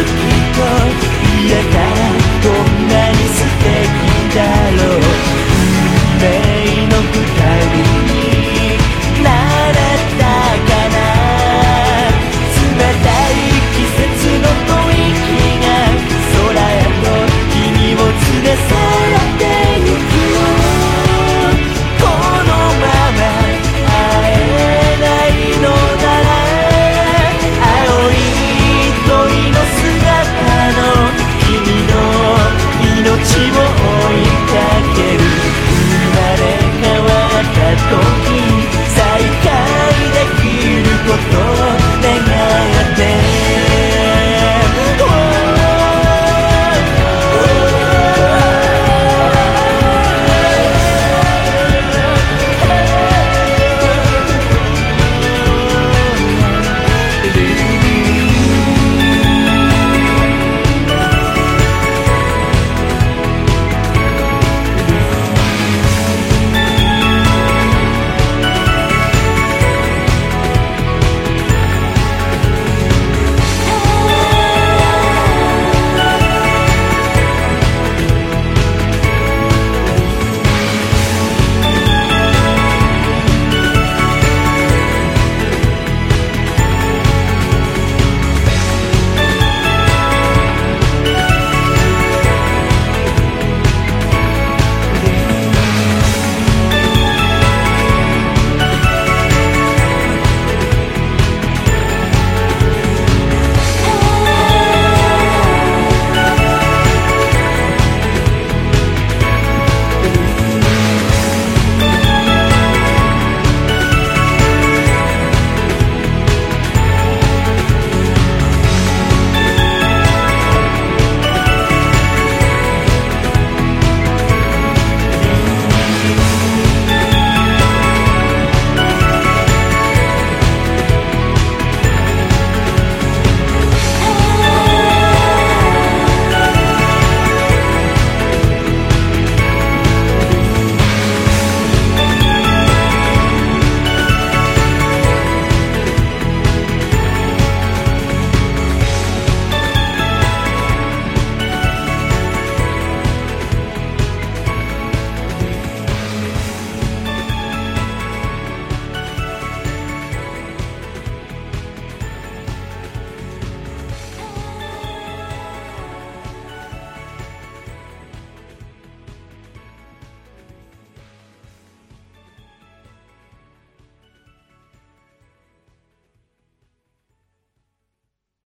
good people, be esto